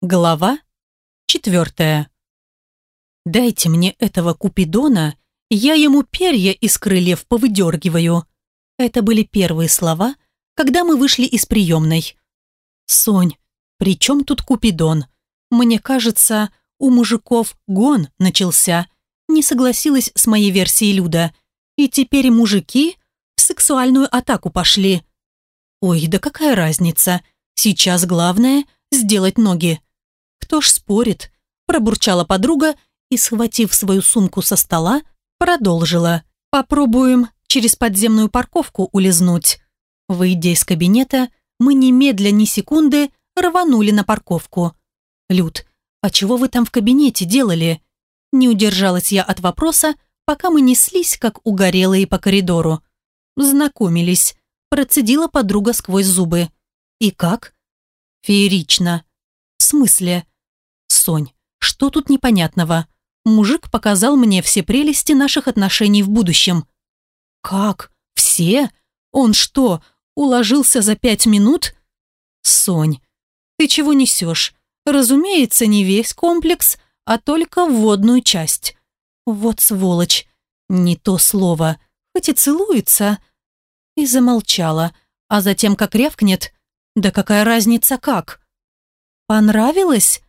Глава четвертая. «Дайте мне этого Купидона, я ему перья из крыльев повыдергиваю». Это были первые слова, когда мы вышли из приемной. «Сонь, при чем тут Купидон? Мне кажется, у мужиков гон начался». Не согласилась с моей версией Люда. И теперь мужики в сексуальную атаку пошли. Ой, да какая разница? Сейчас главное – сделать ноги. «Кто ж спорит?» – пробурчала подруга и, схватив свою сумку со стола, продолжила. «Попробуем через подземную парковку улизнуть». Выйдя из кабинета, мы немедля ни секунды рванули на парковку. «Люд, а чего вы там в кабинете делали?» Не удержалась я от вопроса, пока мы неслись, как угорелые по коридору. «Знакомились», – процедила подруга сквозь зубы. «И как?» «Феерично». «В смысле?» Сонь, что тут непонятного? Мужик показал мне все прелести наших отношений в будущем. Как? Все? Он что, уложился за пять минут? Сонь, ты чего несешь? Разумеется, не весь комплекс, а только вводную часть. Вот сволочь. Не то слово. Хоть и целуется. И замолчала. А затем как рявкнет. Да какая разница как? Понравилось?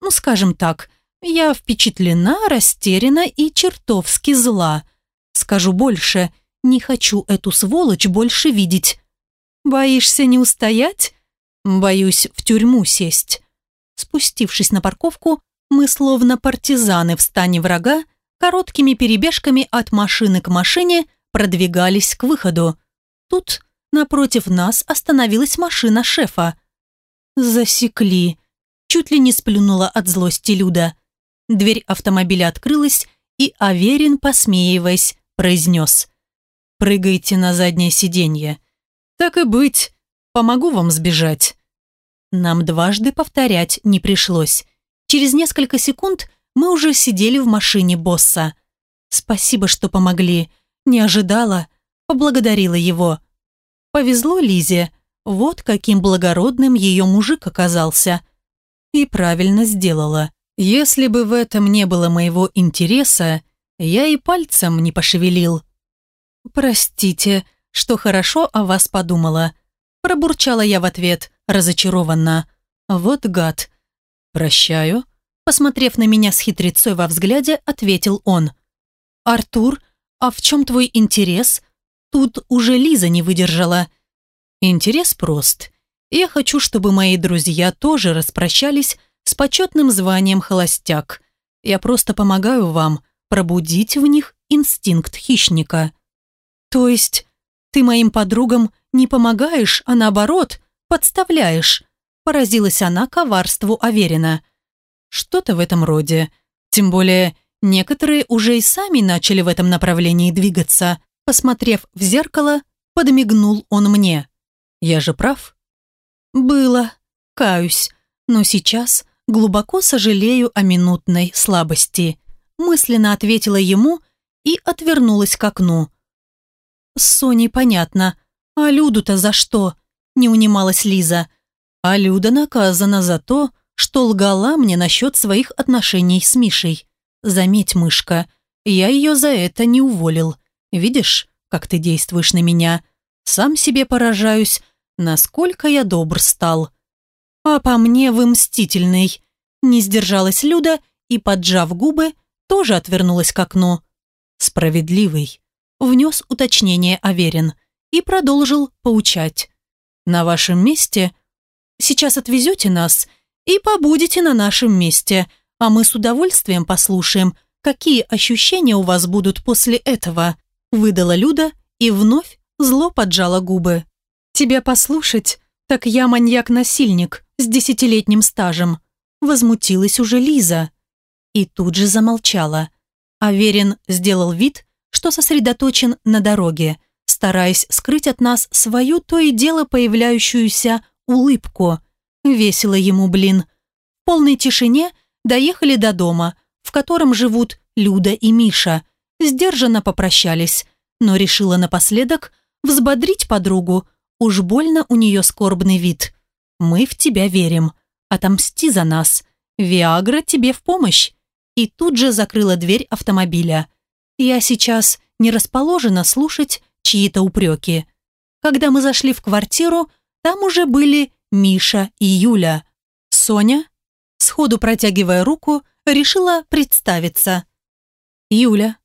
Ну, скажем так, я впечатлена, растеряна и чертовски зла. Скажу больше, не хочу эту сволочь больше видеть. Боишься не устоять? Боюсь в тюрьму сесть. Спустившись на парковку, мы словно партизаны в стане врага, короткими перебежками от машины к машине продвигались к выходу. Тут напротив нас остановилась машина шефа. Засекли. Чуть ли не сплюнула от злости Люда. Дверь автомобиля открылась, и Аверин, посмеиваясь, произнес. «Прыгайте на заднее сиденье. Так и быть, помогу вам сбежать». Нам дважды повторять не пришлось. Через несколько секунд мы уже сидели в машине босса. «Спасибо, что помогли. Не ожидала». Поблагодарила его. Повезло Лизе. Вот каким благородным ее мужик оказался. И правильно сделала. Если бы в этом не было моего интереса, я и пальцем не пошевелил. «Простите, что хорошо о вас подумала», пробурчала я в ответ, разочарованно. «Вот гад». «Прощаю», посмотрев на меня с хитрецой во взгляде, ответил он. «Артур, а в чем твой интерес?» Тут уже Лиза не выдержала. «Интерес прост. Я хочу, чтобы мои друзья тоже распрощались с почетным званием холостяк. Я просто помогаю вам пробудить в них инстинкт хищника. То есть ты моим подругам не помогаешь, а наоборот, подставляешь? Поразилась она коварству Аверина. Что-то в этом роде. Тем более, некоторые уже и сами начали в этом направлении двигаться. Посмотрев в зеркало, подмигнул он мне. Я же прав? «Было. Каюсь. Но сейчас глубоко сожалею о минутной слабости», мысленно ответила ему и отвернулась к окну. «С Соней понятно. А Люду-то за что?» не унималась Лиза. «А Люда наказана за то, что лгала мне насчет своих отношений с Мишей. Заметь, мышка, я ее за это не уволил. Видишь, как ты действуешь на меня? Сам себе поражаюсь, насколько я добр стал. А по мне вы мстительный. Не сдержалась Люда и, поджав губы, тоже отвернулась к окну. Справедливый. Внес уточнение Аверин и продолжил поучать. На вашем месте сейчас отвезете нас и побудете на нашем месте, а мы с удовольствием послушаем, какие ощущения у вас будут после этого, выдала Люда и вновь зло поджала губы. «Тебя послушать, так я маньяк-насильник с десятилетним стажем», возмутилась уже Лиза. И тут же замолчала. Аверин сделал вид, что сосредоточен на дороге, стараясь скрыть от нас свою то и дело появляющуюся улыбку. Весело ему, блин. В полной тишине доехали до дома, в котором живут Люда и Миша. Сдержанно попрощались, но решила напоследок взбодрить подругу, Уж больно у нее скорбный вид. Мы в тебя верим. Отомсти за нас. Виагра тебе в помощь. И тут же закрыла дверь автомобиля. Я сейчас не расположена слушать чьи-то упреки. Когда мы зашли в квартиру, там уже были Миша и Юля. Соня, сходу протягивая руку, решила представиться. Юля.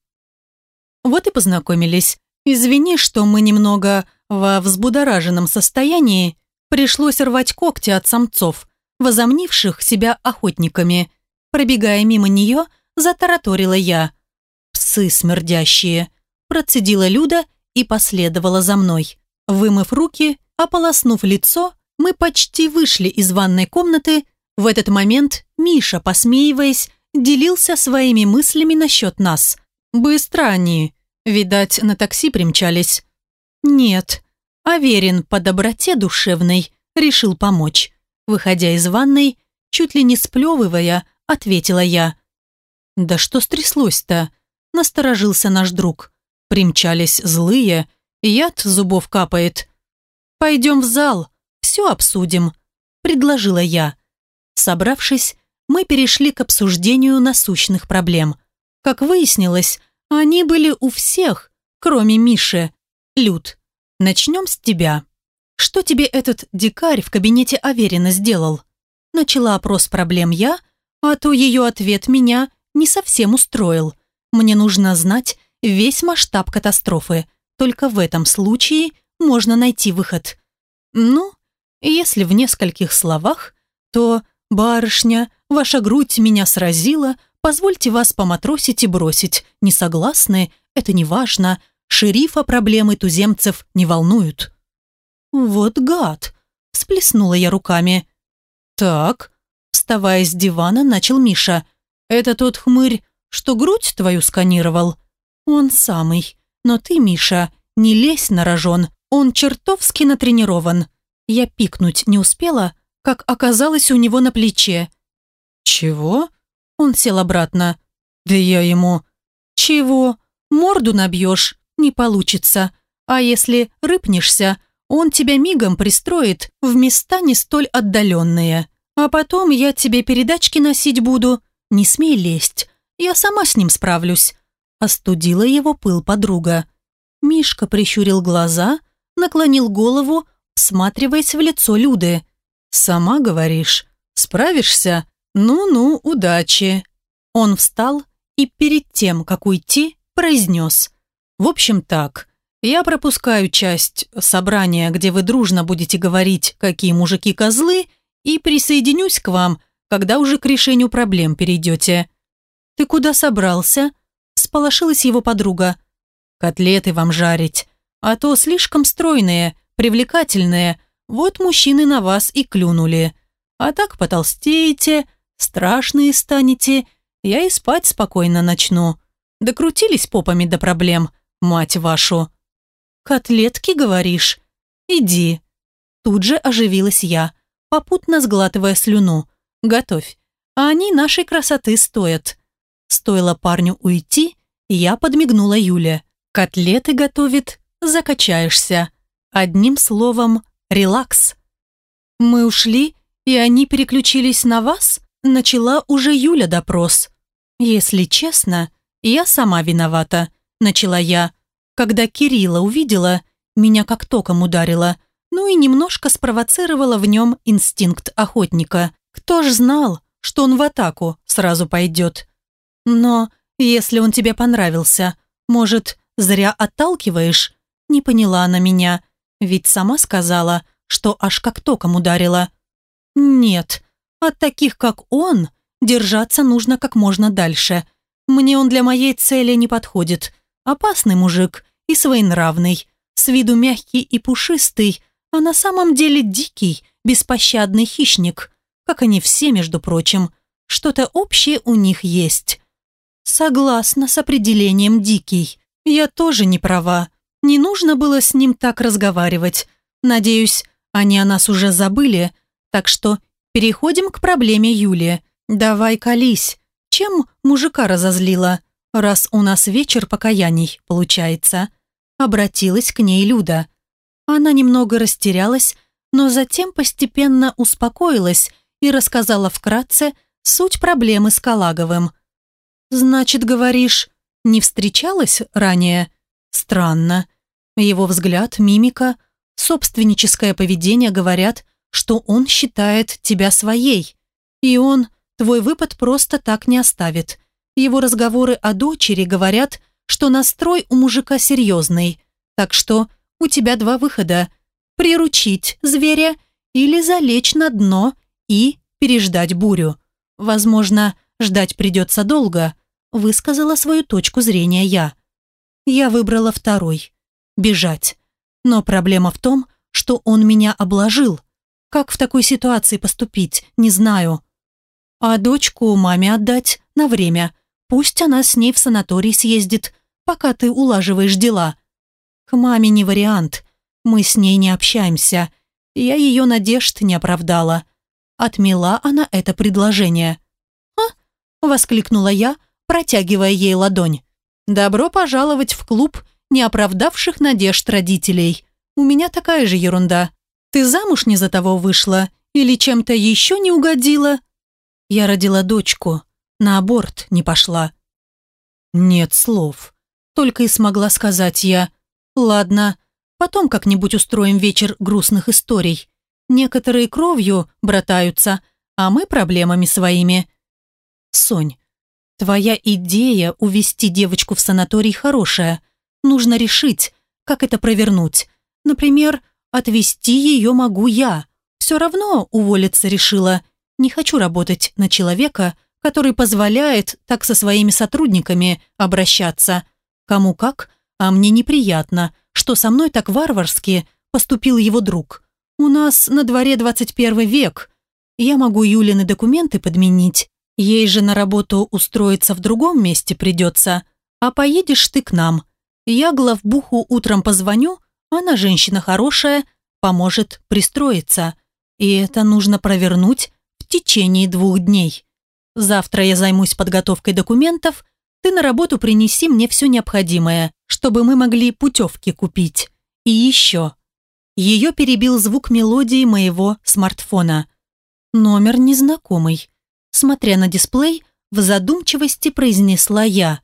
Вот и познакомились. Извини, что мы немного во взбудораженном состоянии. Пришлось рвать когти от самцов, возомнивших себя охотниками. Пробегая мимо нее, затараторила я. «Псы смердящие!» Процедила Люда и последовала за мной. Вымыв руки, ополоснув лицо, мы почти вышли из ванной комнаты. В этот момент Миша, посмеиваясь, делился своими мыслями насчет нас. «Быстро они. Видать, на такси примчались». «Нет». Аверин по доброте душевной решил помочь. Выходя из ванной, чуть ли не сплевывая, ответила я. «Да что стряслось-то?» Насторожился наш друг. Примчались злые, яд зубов капает. «Пойдем в зал, все обсудим», – предложила я. Собравшись, мы перешли к обсуждению насущных проблем. Как выяснилось, они были у всех, кроме Миши. Люд, начнем с тебя. Что тебе этот дикарь в кабинете Аверина сделал? Начала опрос проблем я, а то ее ответ меня не совсем устроил. Мне нужно знать весь масштаб катастрофы. Только в этом случае можно найти выход. Ну, если в нескольких словах, то «Барышня, ваша грудь меня сразила, позвольте вас поматросить и бросить. Не согласны? Это не важно. Шерифа проблемы туземцев не волнуют». «Вот гад!» – всплеснула я руками. «Так», – вставая с дивана, начал Миша. «Это тот хмырь, что грудь твою сканировал?» «Он самый. Но ты, Миша, не лезь на рожон. Он чертовски натренирован». Я пикнуть не успела, как оказалось у него на плече. «Чего?» Он сел обратно. «Да я ему...» «Чего? Морду набьешь? Не получится. А если рыпнешься, он тебя мигом пристроит в места не столь отдаленные. А потом я тебе передачки носить буду. Не смей лезть. Я сама с ним справлюсь». Остудила его пыл подруга. Мишка прищурил глаза, наклонил голову, всматриваясь в лицо Люды. «Сама говоришь? Справишься? Ну-ну, удачи!» Он встал и перед тем, как уйти, произнес. «В общем так, я пропускаю часть собрания, где вы дружно будете говорить, какие мужики козлы, и присоединюсь к вам, когда уже к решению проблем перейдете». «Ты куда собрался?» – сполошилась его подруга. «Котлеты вам жарить, а то слишком стройные, привлекательные, вот мужчины на вас и клюнули. А так потолстеете, страшные станете, я и спать спокойно начну. Докрутились попами до проблем, мать вашу. Котлетки, говоришь? Иди. Тут же оживилась я, попутно сглатывая слюну. Готовь, а они нашей красоты стоят. Стоило парню уйти, я подмигнула Юле. Котлеты готовит, закачаешься. Одним словом, релакс. Мы ушли, и они переключились на вас? Начала уже Юля допрос. Если честно, я сама виновата, начала я. Когда Кирилла увидела, меня как током ударило, ну и немножко спровоцировала в нем инстинкт охотника. Кто ж знал, что он в атаку сразу пойдет? Но если он тебе понравился, может, зря отталкиваешь? Не поняла она меня. Ведь сама сказала, что аж как током ударила. Нет, от таких, как он, держаться нужно как можно дальше. Мне он для моей цели не подходит. Опасный мужик и своенравный, с виду мягкий и пушистый, а на самом деле дикий, беспощадный хищник, как они все, между прочим. Что-то общее у них есть. Согласна с определением «дикий». Я тоже не права. Не нужно было с ним так разговаривать. Надеюсь, они о нас уже забыли, так что переходим к проблеме Юли. Давай колись. Чем мужика разозлила, раз у нас вечер покаяний получается? Обратилась к ней Люда. Она немного растерялась, но затем постепенно успокоилась и рассказала вкратце суть проблемы с Калаговым. «Значит, говоришь, не встречалась ранее?» «Странно. Его взгляд, мимика, собственническое поведение говорят, что он считает тебя своей. И он твой выпад просто так не оставит. Его разговоры о дочери говорят, что настрой у мужика серьезный. Так что у тебя два выхода. Приручить зверя или залечь на дно и переждать бурю. Возможно, ждать придется долго, высказала свою точку зрения я. Я выбрала второй. Бежать. Но проблема в том, что он меня обложил. Как в такой ситуации поступить, не знаю. А дочку маме отдать на время. Пусть она с ней в санаторий съездит, пока ты улаживаешь дела. К маме не вариант. Мы с ней не общаемся. Я ее надежд не оправдала. Отмела она это предложение. «А?» – воскликнула я, протягивая ей ладонь. «Добро пожаловать в клуб неоправдавших надежд родителей. У меня такая же ерунда. Ты замуж не за того вышла или чем-то еще не угодила?» Я родила дочку, на аборт не пошла. Нет слов. Только и смогла сказать я. Ладно, потом как-нибудь устроим вечер грустных историй. Некоторые кровью братаются, а мы проблемами своими. Сонь, твоя идея увести девочку в санаторий хорошая. Нужно решить, как это провернуть. Например, отвезти ее могу я. Все равно уволиться решила. Не хочу работать на человека, который позволяет так со своими сотрудниками обращаться. Кому как, а мне неприятно, что со мной так варварски поступил его друг. У нас на дворе 21 век. Я могу Юлины документы подменить. Ей же на работу устроиться в другом месте придется. А поедешь ты к нам. Я главбуху утром позвоню, она женщина хорошая, поможет пристроиться. И это нужно провернуть в течение двух дней. Завтра я займусь подготовкой документов, ты на работу принеси мне все необходимое, чтобы мы могли путевки купить. И еще. Ее перебил звук мелодии моего смартфона. Номер незнакомый. Смотря на дисплей, в задумчивости произнесла я.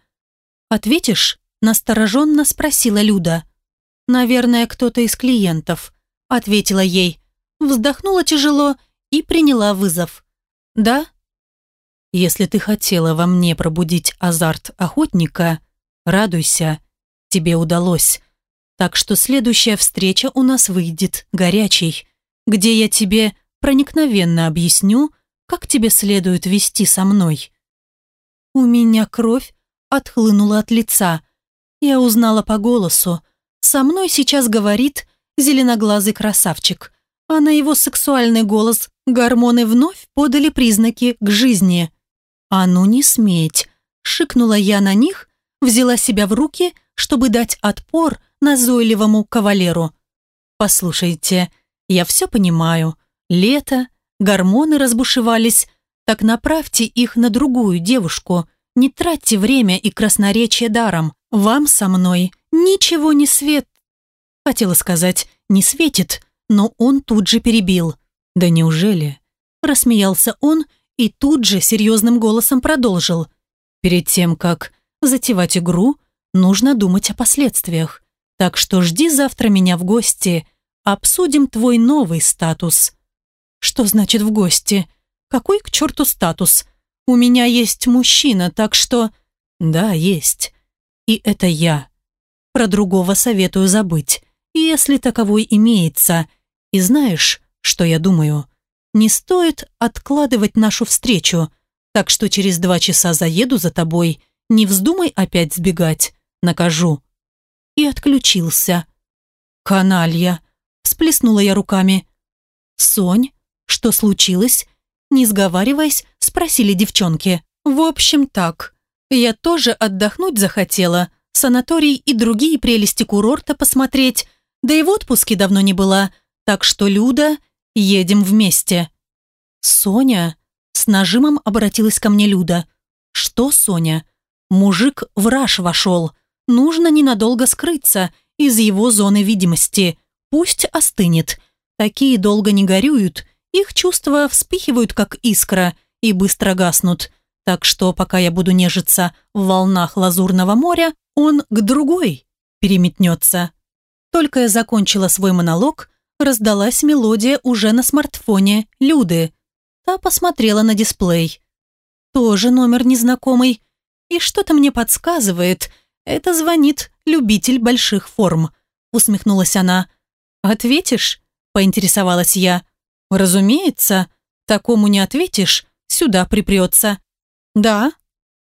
«Ответишь?» – настороженно спросила Люда. «Наверное, кто-то из клиентов», – ответила ей. Вздохнула тяжело и приняла вызов. «Да?» «Если ты хотела во мне пробудить азарт охотника, радуйся, тебе удалось. Так что следующая встреча у нас выйдет горячей, где я тебе проникновенно объясню, как тебе следует вести со мной». У меня кровь отхлынула от лица. Я узнала по голосу. Со мной сейчас говорит зеленоглазый красавчик а на его сексуальный голос гормоны вновь подали признаки к жизни. «А ну не сметь!» – шикнула я на них, взяла себя в руки, чтобы дать отпор назойливому кавалеру. «Послушайте, я все понимаю. Лето, гормоны разбушевались, так направьте их на другую девушку. Не тратьте время и красноречие даром. Вам со мной ничего не свет...» Хотела сказать «не светит», но он тут же перебил. «Да неужели?» Рассмеялся он и тут же серьезным голосом продолжил. «Перед тем, как затевать игру, нужно думать о последствиях. Так что жди завтра меня в гости. Обсудим твой новый статус». «Что значит в гости? Какой к черту статус? У меня есть мужчина, так что...» «Да, есть. И это я. Про другого советую забыть, если таковой имеется. И знаешь, что я думаю? Не стоит откладывать нашу встречу, так что через два часа заеду за тобой, не вздумай опять сбегать, накажу». И отключился. «Каналья!» – всплеснула я руками. «Сонь, что случилось?» Не сговариваясь, спросили девчонки. «В общем, так. Я тоже отдохнуть захотела, санаторий и другие прелести курорта посмотреть, да и в отпуске давно не была, так что, Люда, едем вместе». «Соня?» С нажимом обратилась ко мне Люда. «Что, Соня?» Мужик в раж вошел. Нужно ненадолго скрыться из его зоны видимости. Пусть остынет. Такие долго не горюют их чувства вспыхивают, как искра, и быстро гаснут. Так что, пока я буду нежиться в волнах лазурного моря, он к другой переметнется. Только я закончила свой монолог, раздалась мелодия уже на смартфоне Люды. Та посмотрела на дисплей. Тоже номер незнакомый. И что-то мне подсказывает, это звонит любитель больших форм. Усмехнулась она. «Ответишь?» – поинтересовалась я. «Разумеется, такому не ответишь, сюда припрется». «Да»,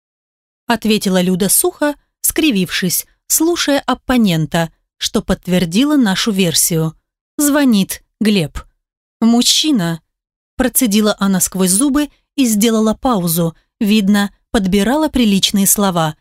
– ответила Люда сухо, скривившись, слушая оппонента, что подтвердило нашу версию. Звонит Глеб. «Мужчина», – процедила она сквозь зубы и сделала паузу, видно, подбирала приличные слова.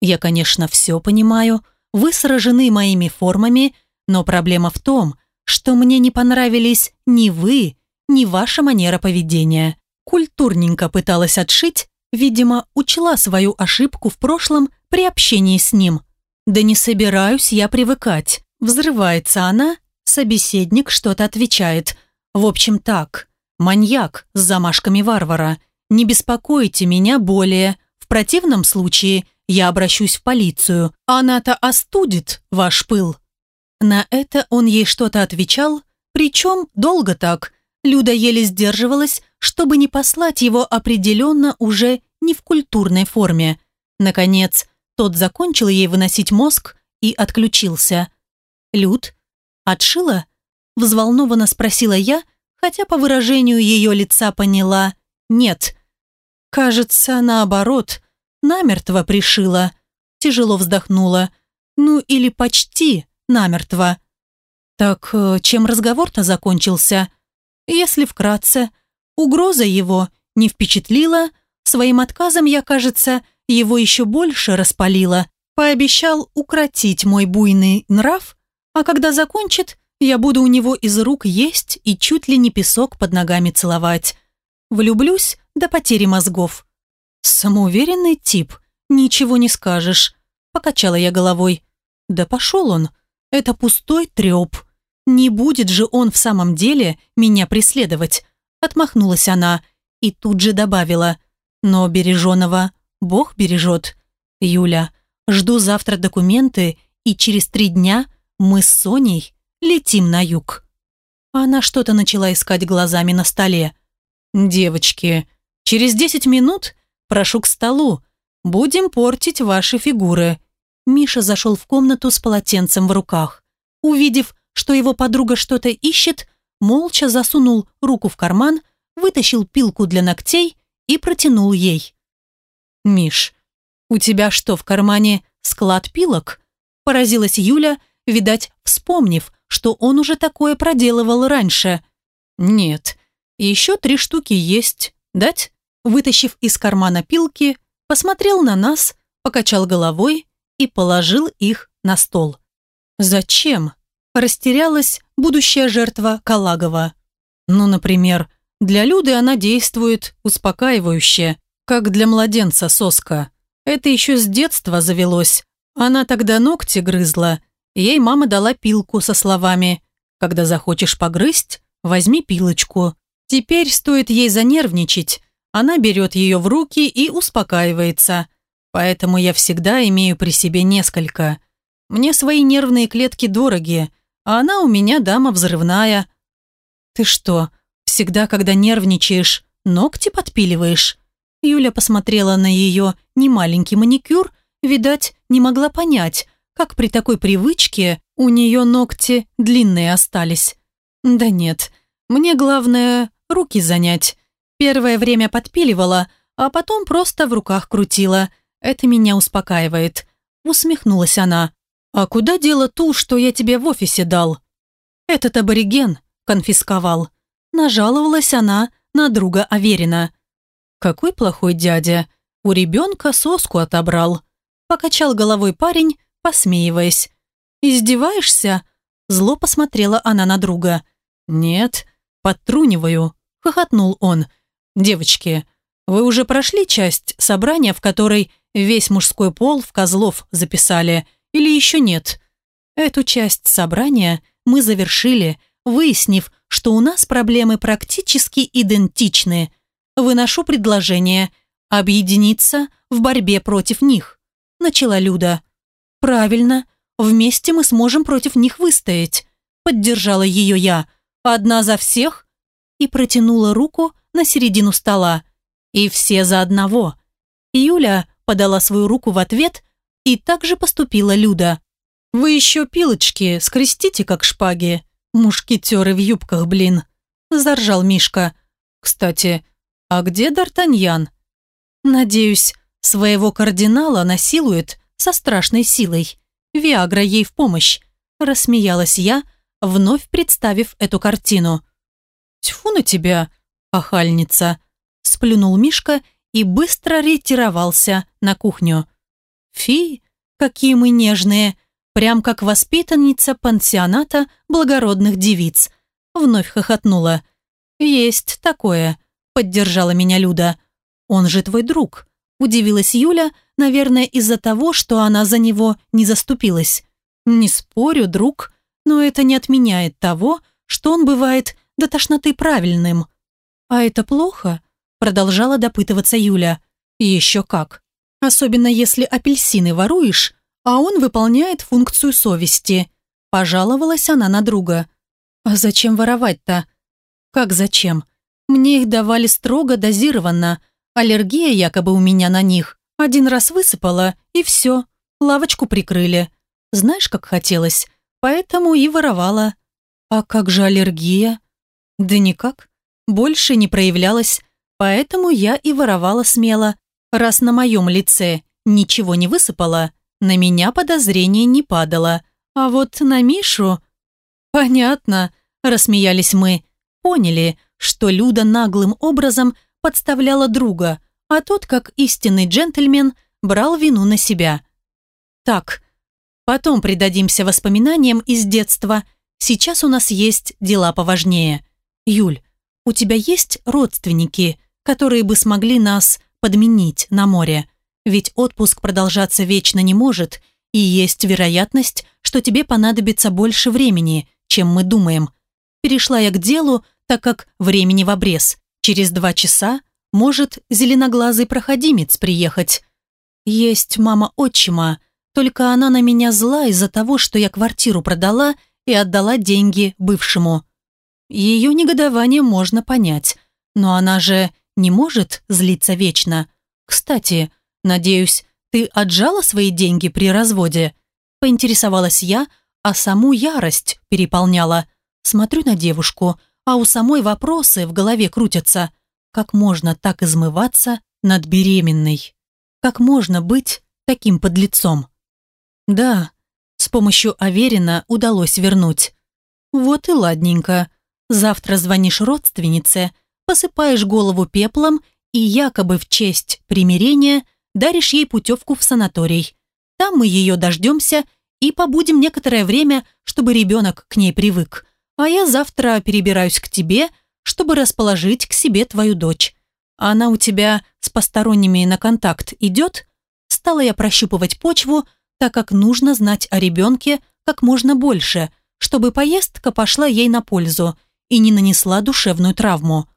«Я, конечно, все понимаю, вы сражены моими формами, но проблема в том, что мне не понравились ни вы, ни ваша манера поведения. Культурненько пыталась отшить, видимо, учла свою ошибку в прошлом при общении с ним. Да не собираюсь я привыкать. Взрывается она, собеседник что-то отвечает. В общем так, маньяк с замашками варвара. Не беспокойте меня более. В противном случае я обращусь в полицию. Она-то остудит ваш пыл. На это он ей что-то отвечал, причем долго так. Люда еле сдерживалась, чтобы не послать его определенно уже не в культурной форме. Наконец, тот закончил ей выносить мозг и отключился. «Люд, отшила?» – взволнованно спросила я, хотя по выражению ее лица поняла «нет». Кажется, наоборот, намертво пришила. Тяжело вздохнула. Ну или почти намертво. Так э, чем разговор-то закончился? Если вкратце, угроза его не впечатлила, своим отказом я, кажется, его еще больше распалила. Пообещал укротить мой буйный нрав, а когда закончит, я буду у него из рук есть и чуть ли не песок под ногами целовать. Влюблюсь до потери мозгов. Самоуверенный тип, ничего не скажешь. Покачала я головой. Да пошел он. Это пустой треп. Не будет же он в самом деле меня преследовать. Отмахнулась она и тут же добавила. Но береженого Бог бережет. Юля, жду завтра документы, и через три дня мы с Соней летим на юг. Она что-то начала искать глазами на столе. «Девочки, через десять минут прошу к столу. Будем портить ваши фигуры. Миша зашел в комнату с полотенцем в руках. Увидев, что его подруга что-то ищет, молча засунул руку в карман, вытащил пилку для ногтей и протянул ей. «Миш, у тебя что, в кармане склад пилок?» Поразилась Юля, видать, вспомнив, что он уже такое проделывал раньше. «Нет, еще три штуки есть. Дать?» Вытащив из кармана пилки, посмотрел на нас, покачал головой и положил их на стол. «Зачем?» – растерялась будущая жертва Калагова. «Ну, например, для Люды она действует успокаивающе, как для младенца соска. Это еще с детства завелось. Она тогда ногти грызла. Ей мама дала пилку со словами «Когда захочешь погрызть, возьми пилочку». Теперь стоит ей занервничать, она берет ее в руки и успокаивается поэтому я всегда имею при себе несколько. Мне свои нервные клетки дороги, а она у меня дама взрывная. Ты что, всегда, когда нервничаешь, ногти подпиливаешь? Юля посмотрела на ее немаленький маникюр, видать, не могла понять, как при такой привычке у нее ногти длинные остались. Да нет, мне главное руки занять. Первое время подпиливала, а потом просто в руках крутила – это меня успокаивает. Усмехнулась она. А куда дело ту, что я тебе в офисе дал? Этот абориген конфисковал. Нажаловалась она на друга Аверина. Какой плохой дядя. У ребенка соску отобрал. Покачал головой парень, посмеиваясь. «Издеваешься?» Зло посмотрела она на друга. «Нет, подтруниваю», — хохотнул он. «Девочки, вы уже прошли часть собрания, в которой Весь мужской пол в Козлов записали или еще нет? Эту часть собрания мы завершили, выяснив, что у нас проблемы практически идентичны, выношу предложение объединиться в борьбе против них. Начала Люда. Правильно, вместе мы сможем против них выстоять. Поддержала ее я. Одна за всех. И протянула руку на середину стола. И все за одного. Юля подала свою руку в ответ, и так же поступила Люда. «Вы еще пилочки скрестите, как шпаги. Мушкетеры в юбках, блин!» Заржал Мишка. «Кстати, а где Д'Артаньян?» «Надеюсь, своего кардинала насилует со страшной силой. Виагра ей в помощь», рассмеялась я, вновь представив эту картину. «Тьфу на тебя, охальница!» сплюнул Мишка и быстро ретировался на кухню. «Фи, какие мы нежные!» Прям как воспитанница пансионата благородных девиц. Вновь хохотнула. «Есть такое», — поддержала меня Люда. «Он же твой друг», — удивилась Юля, наверное, из-за того, что она за него не заступилась. «Не спорю, друг, но это не отменяет того, что он бывает до тошноты правильным». «А это плохо?» — продолжала допытываться Юля. «Еще как. Особенно если апельсины воруешь, а он выполняет функцию совести. Пожаловалась она на друга. А зачем воровать-то? Как зачем? Мне их давали строго дозированно. Аллергия якобы у меня на них. Один раз высыпала, и все. Лавочку прикрыли. Знаешь, как хотелось. Поэтому и воровала. А как же аллергия? Да никак. Больше не проявлялась. Поэтому я и воровала смело. Раз на моем лице ничего не высыпало, на меня подозрение не падало, а вот на Мишу... Понятно, рассмеялись мы. Поняли, что Люда наглым образом подставляла друга, а тот, как истинный джентльмен, брал вину на себя. Так, потом предадимся воспоминаниям из детства. Сейчас у нас есть дела поважнее. Юль, у тебя есть родственники, которые бы смогли нас подменить на море? Ведь отпуск продолжаться вечно не может, и есть вероятность, что тебе понадобится больше времени, чем мы думаем. Перешла я к делу, так как времени в обрез. Через два часа может зеленоглазый проходимец приехать. Есть мама отчима, только она на меня зла из-за того, что я квартиру продала и отдала деньги бывшему. Ее негодование можно понять, но она же не может злиться вечно. Кстати, «Надеюсь, ты отжала свои деньги при разводе?» Поинтересовалась я, а саму ярость переполняла. Смотрю на девушку, а у самой вопросы в голове крутятся. Как можно так измываться над беременной? Как можно быть таким подлецом? Да, с помощью Аверина удалось вернуть. Вот и ладненько. Завтра звонишь родственнице, посыпаешь голову пеплом и якобы в честь примирения – даришь ей путевку в санаторий. Там мы ее дождемся и побудем некоторое время, чтобы ребенок к ней привык. А я завтра перебираюсь к тебе, чтобы расположить к себе твою дочь. Она у тебя с посторонними на контакт идет? Стала я прощупывать почву, так как нужно знать о ребенке как можно больше, чтобы поездка пошла ей на пользу и не нанесла душевную травму.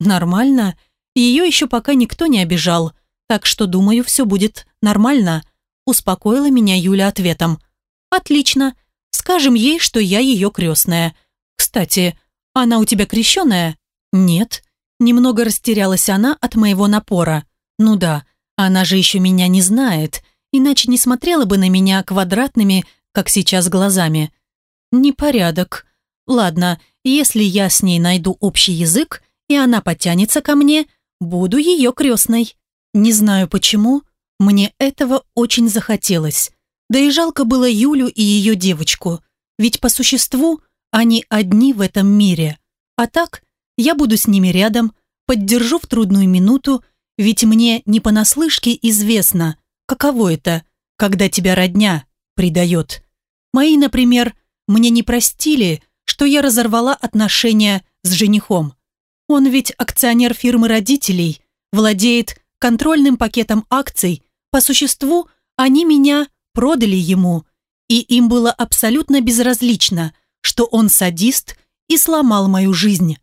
Нормально, ее еще пока никто не обижал – так что, думаю, все будет нормально», успокоила меня Юля ответом. «Отлично. Скажем ей, что я ее крестная. Кстати, она у тебя крещеная?» «Нет». Немного растерялась она от моего напора. «Ну да, она же еще меня не знает, иначе не смотрела бы на меня квадратными, как сейчас, глазами». «Непорядок. Ладно, если я с ней найду общий язык, и она потянется ко мне, буду ее крестной». Не знаю почему, мне этого очень захотелось. Да и жалко было Юлю и ее девочку, ведь по существу они одни в этом мире. А так, я буду с ними рядом, поддержу в трудную минуту, ведь мне не понаслышке известно, каково это, когда тебя родня предает. Мои, например, мне не простили, что я разорвала отношения с женихом. Он ведь акционер фирмы родителей, владеет контрольным пакетом акций, по существу они меня продали ему, и им было абсолютно безразлично, что он садист и сломал мою жизнь.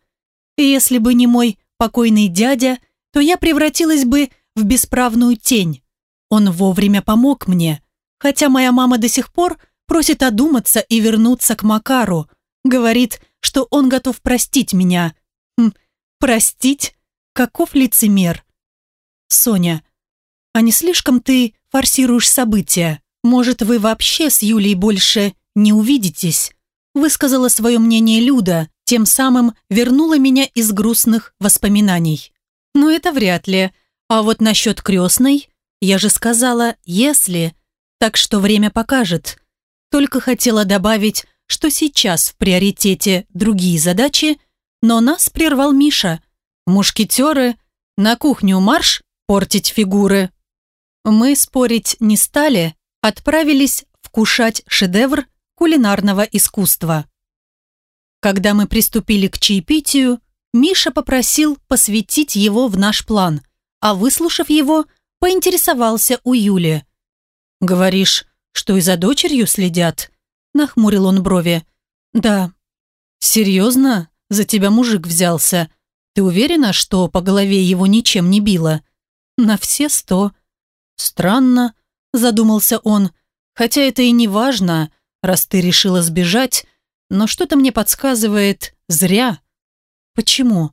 И если бы не мой покойный дядя, то я превратилась бы в бесправную тень. Он вовремя помог мне, хотя моя мама до сих пор просит одуматься и вернуться к Макару. Говорит, что он готов простить меня. Хм, простить? Каков лицемер? Соня, а не слишком ты форсируешь события? Может, вы вообще с Юлей больше не увидитесь?» Высказала свое мнение Люда, тем самым вернула меня из грустных воспоминаний. Но это вряд ли. А вот насчет крестной, я же сказала «если», так что время покажет. Только хотела добавить, что сейчас в приоритете другие задачи, но нас прервал Миша. Мушкетеры, на кухню марш, портить фигуры. Мы спорить не стали, отправились вкушать шедевр кулинарного искусства. Когда мы приступили к чаепитию, Миша попросил посвятить его в наш план, а выслушав его, поинтересовался у Юли. «Говоришь, что и за дочерью следят?» Нахмурил он брови. «Да». «Серьезно? За тебя мужик взялся. Ты уверена, что по голове его ничем не било?» «На все сто». «Странно», задумался он. «Хотя это и не важно, раз ты решила сбежать, но что-то мне подсказывает зря». «Почему?»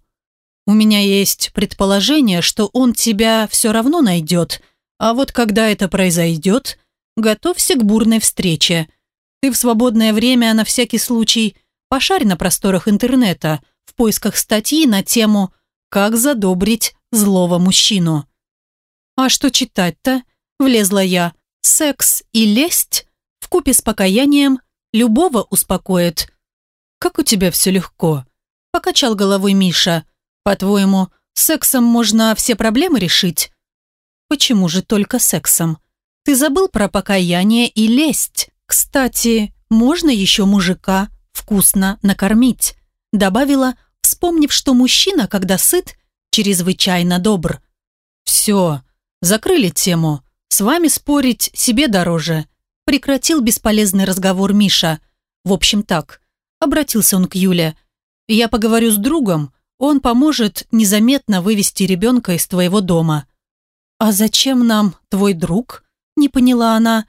«У меня есть предположение, что он тебя все равно найдет, а вот когда это произойдет, готовься к бурной встрече. Ты в свободное время на всякий случай пошарь на просторах интернета в поисках статьи на тему «Как задобрить злого мужчину». «А что читать-то?» – влезла я. «Секс и лесть в купе с покаянием любого успокоит». «Как у тебя все легко?» – покачал головой Миша. «По-твоему, сексом можно все проблемы решить?» «Почему же только сексом? Ты забыл про покаяние и лесть?» «Кстати, можно еще мужика вкусно накормить», добавила, вспомнив, что мужчина, когда сыт, чрезвычайно добр. «Все, закрыли тему. С вами спорить себе дороже», прекратил бесполезный разговор Миша. «В общем так», обратился он к Юле. «Я поговорю с другом, он поможет незаметно вывести ребенка из твоего дома». «А зачем нам твой друг?» не поняла она.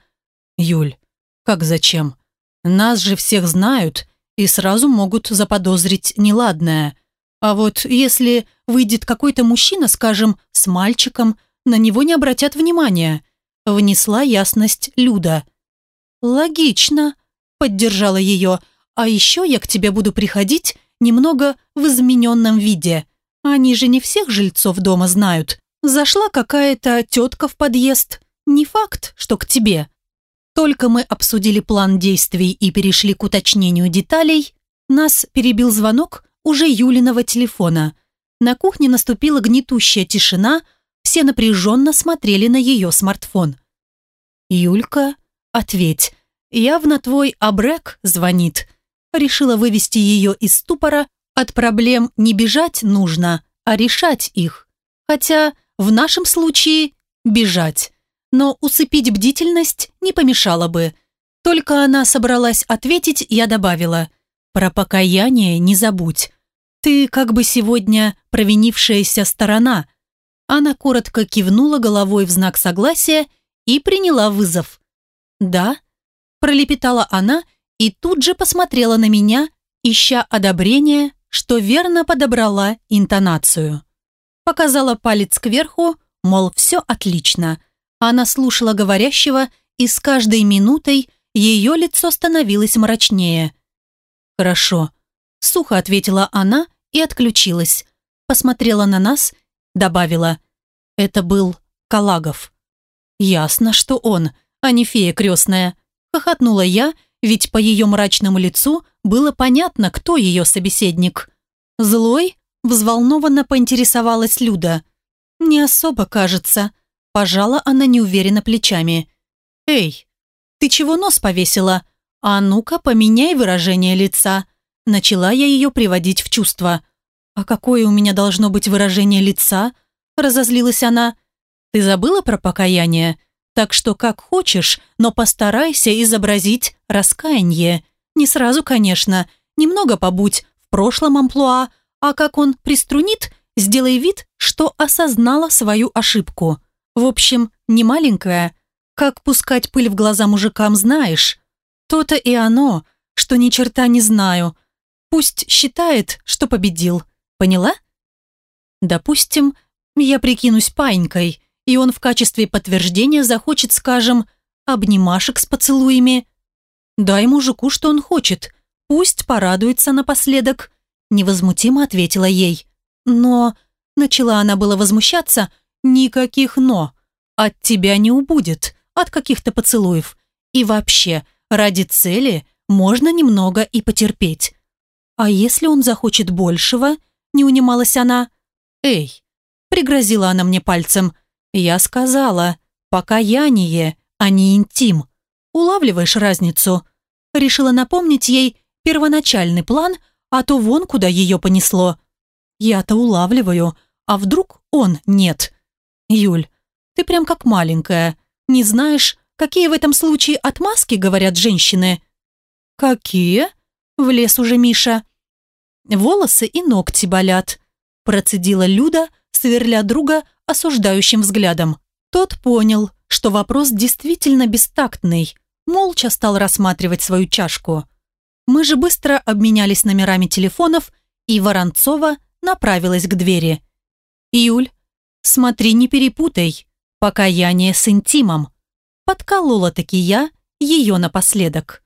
«Юль, как зачем? Нас же всех знают и сразу могут заподозрить неладное. А вот если выйдет какой-то мужчина, скажем, с мальчиком, на него не обратят внимания. Внесла ясность Люда. «Логично», — поддержала ее. «А еще я к тебе буду приходить немного в измененном виде. Они же не всех жильцов дома знают. Зашла какая-то тетка в подъезд. Не факт, что к тебе. Только мы обсудили план действий и перешли к уточнению деталей, нас перебил звонок уже Юлиного телефона. На кухне наступила гнетущая тишина, все напряженно смотрели на ее смартфон. «Юлька, ответь, явно твой абрек звонит». Решила вывести ее из ступора, от проблем не бежать нужно, а решать их. Хотя в нашем случае бежать но усыпить бдительность не помешало бы. Только она собралась ответить, я добавила, «Про покаяние не забудь. Ты как бы сегодня провинившаяся сторона». Она коротко кивнула головой в знак согласия и приняла вызов. «Да?» – пролепетала она и тут же посмотрела на меня, ища одобрения, что верно подобрала интонацию. Показала палец кверху, мол, все отлично – она слушала говорящего, и с каждой минутой ее лицо становилось мрачнее. «Хорошо», — сухо ответила она и отключилась. Посмотрела на нас, добавила. «Это был Калагов». «Ясно, что он, а не фея крестная», — хохотнула я, ведь по ее мрачному лицу было понятно, кто ее собеседник. «Злой?» — взволнованно поинтересовалась Люда. «Не особо, кажется», — Пожала она неуверенно плечами. «Эй, ты чего нос повесила? А ну-ка, поменяй выражение лица». Начала я ее приводить в чувство. «А какое у меня должно быть выражение лица?» Разозлилась она. «Ты забыла про покаяние? Так что как хочешь, но постарайся изобразить раскаяние. Не сразу, конечно. Немного побудь в прошлом амплуа, а как он приструнит, сделай вид, что осознала свою ошибку. В общем, не маленькая. Как пускать пыль в глаза мужикам знаешь? То-то и оно, что ни черта не знаю. Пусть считает, что победил. Поняла? Допустим, я прикинусь паинькой, и он в качестве подтверждения захочет, скажем, обнимашек с поцелуями. Дай мужику, что он хочет. Пусть порадуется напоследок. Невозмутимо ответила ей. Но... Начала она было возмущаться. Никаких «но». От тебя не убудет. От каких-то поцелуев. И вообще, ради цели можно немного и потерпеть. А если он захочет большего? Не унималась она. Эй, пригрозила она мне пальцем. Я сказала, покаяние, а не интим. Улавливаешь разницу? Решила напомнить ей первоначальный план, а то вон куда ее понесло. Я-то улавливаю, а вдруг он нет? Юль, ты прям как маленькая. Не знаешь, какие в этом случае отмазки говорят женщины? Какие? Влез уже Миша. Волосы и ногти болят. Процедила Люда, сверля друга осуждающим взглядом. Тот понял, что вопрос действительно бестактный, молча стал рассматривать свою чашку. Мы же быстро обменялись номерами телефонов, и Воронцова направилась к двери. «Юль, смотри, не перепутай. Покаяние с интимом». Подколола-таки я ее напоследок.